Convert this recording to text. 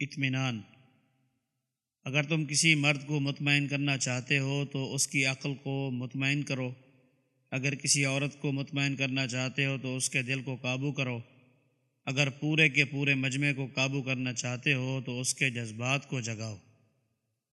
اطمینان۔ اگر تم کسی مرد کو مطمئن کرنا چاہتے ہو تو اس کی عقل کو مطمئن کرو۔ اگر کسی عورت کو مطمئن کرنا چاہتے ہو تو اس کے دل کو قابو کرو۔ اگر پورے کے پورے مجمع کو قابو کرنا چاہتے ہو تو اس کے جذبات کو جگاؤ۔